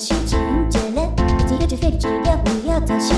早，情人节不，一要去飞机，要不要早起？